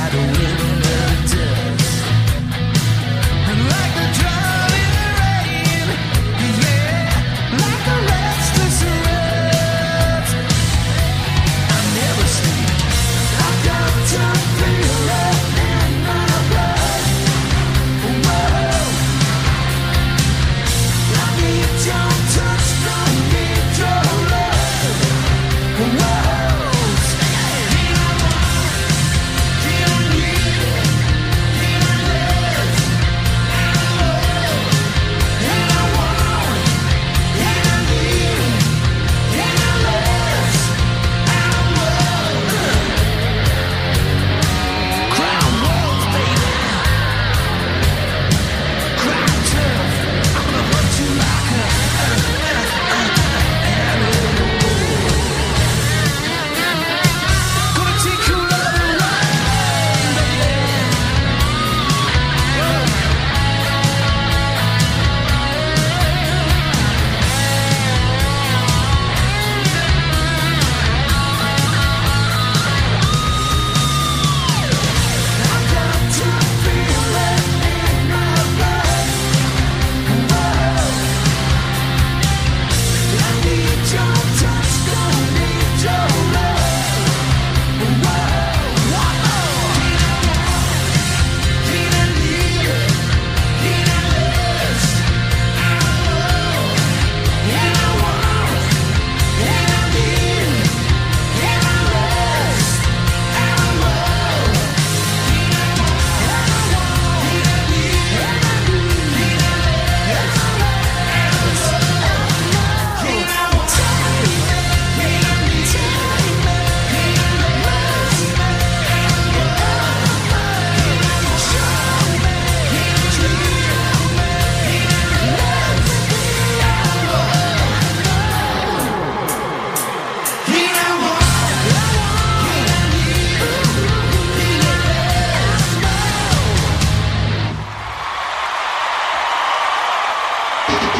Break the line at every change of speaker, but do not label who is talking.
shadow in